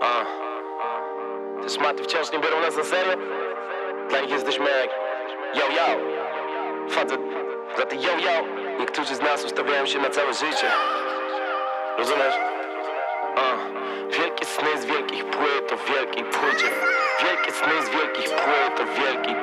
A. Te wciąż nie biorą nas na serio? Dla nich jesteśmy jak yo yo Facet za ty yo yo Niektórzy z nas ustawiają się na całe życie Rozumiesz? A. Wielkie sny z wielkich płyt o wielkiej płycie Wielkie sny z wielkich płyt o wielkiej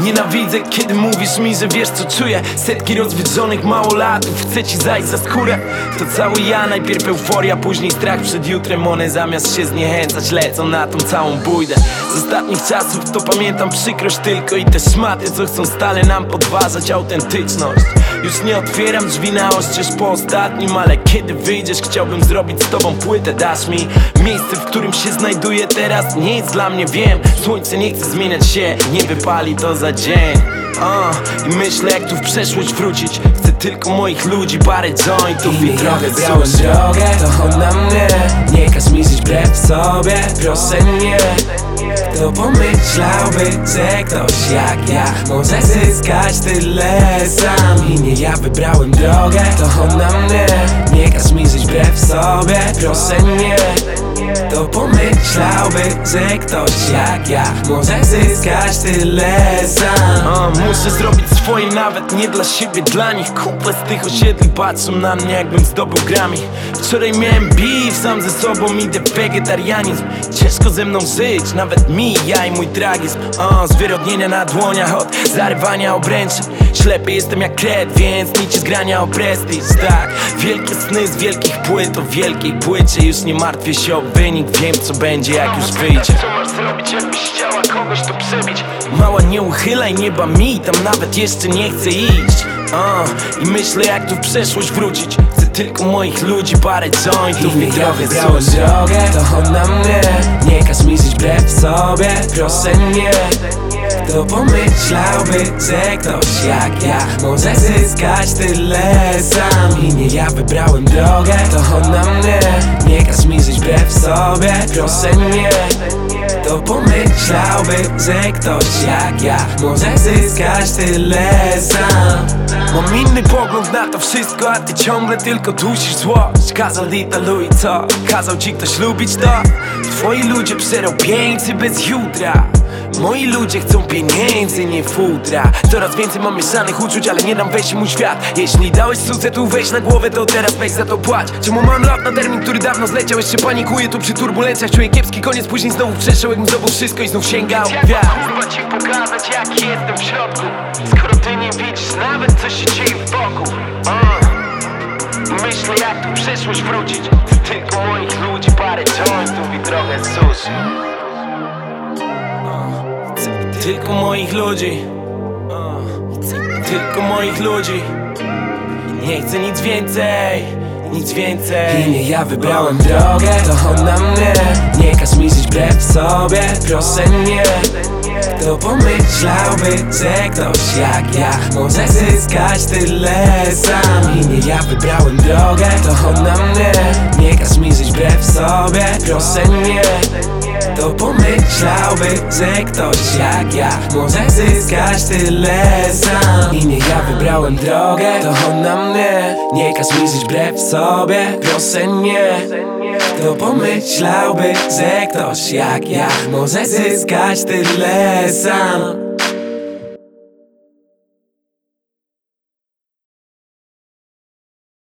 Nienawidzę, kiedy mówisz mi, że wiesz co czuję. Setki rozwiedzonych małolatów, chcę ci zajść za skórę. To cały ja, najpierw euforia, później strach. Przed jutrem One zamiast się zniechęcać lecą na tą całą bójdę. Z ostatnich czasów to pamiętam przykrość tylko I te szmaty, co chcą stale nam podważać autentyczność Już nie otwieram drzwi na ostrzeż po ostatnim Ale kiedy wyjdziesz, chciałbym zrobić z tobą płytę. Dasz mi miejsce, w którym się znajduję. Teraz jest dla mnie, wiem, słońce nie chce zmieniać się Nie wypali to za dzień. Uh, I myślę jak tu w przeszłość wrócić tylko moich ludzi, parę jointów i trochę wybrałem sushi drogę, to na mnie. Nie każ mi żyć wbrew sobie, proszę nie. Kto pomyślałby, że ktoś jak ja Może zyskać tyle sam. I nie ja wybrałem drogę, to na mnie. Nie każ mi żyć wbrew sobie, proszę nie Kto pomyślałby, że ktoś jak ja Może zyskać tyle sam. A, Muszę zrobić swoje nawet nie dla siebie, dla nich. Kumple z tych osiedli patrzą na mnie jakbym zdobył grami Wczoraj miałem beef sam ze sobą, idę wegetarianizm. Ciężko ze mną żyć, nawet mi, ja i mój tragizm. A, Zwyrodnienia na dłoniach od zarywania obręczy. Ślepy jestem jak kret, więc nic z grania o prestiż. Tak, wielkie sny z wielkich płyt o wielkiej płycie Już nie martwię się o wynik, wiem co będzie jak już wyjdzie. Co masz zrobić, jakbyś chciała kogoś tu przebić? Mała nie uchylaj nieba mi, tam nawet jeszcze nie chcę iść. A, I myślę jak tu w przeszłość wrócić. Chcę tylko moich ludzi, parę jointów I trochę sushi drogę, to on na mnie. Nie każ mi żyć wbrew sobie, proszę nie Kto pomyślałby, że ktoś jak ja Może zyskać tyle sam wybrałem drogę, to on na mnie Nie każ mi żyć wbrew sobie, proszę nie Kto pomyślałby, że ktoś jak ja Może zyskać tyle sam Mam inny pogląd na to wszystko, a ty ciągle tylko dusisz złość Kazał Ditalu i co? Kazał ci ktoś lubić to? Twoi ludzie przerobieńcy bez jutra Moi ludzie chcą pieniędzy, nie futra Coraz więcej mam mieszanych uczuć, ale nie dam wejść w mój świat. Jeśli dałeś suce tu wejść na głowę, to teraz weź za to płać. Czemu mam lat na termin, który dawno zleciał? Jeszcze panikuję tu przy turbulencjach Czuję kiepski koniec, później znowu przeszedł Jakbym zdobył wszystko i znów sięgał. Wiatr. kurwa ci pokazać jak jestem w środku? Skoro ty nie widzisz nawet co się dzieje wokół. Uh. Myślę jak tu w przeszłość wrócić tylko moich ludzi, parę jointów i trochę sushi Tylko moich ludzi. Tylko moich ludzi. Nie chcę nic więcej Nic I więcej. Nie ja wybrałem drogę, to on na mnie. Nie każ mi żyć wbrew sobie, proszę nie. Kto pomyślałby, że ktoś jak ja Może zyskać tyle sam. I nie ja wybrałem drogę, to on na mnie. Nie każ mi żyć wbrew sobie, proszę nie Kto pomyślałby, że ktoś jak ja Może zyskać tyle sam. I nie ja wybrałem drogę, to on na mnie. Nie każ mi żyć wbrew sobie, proszę nie. Kto pomyślałby, że ktoś jak ja Może zyskać tyle sam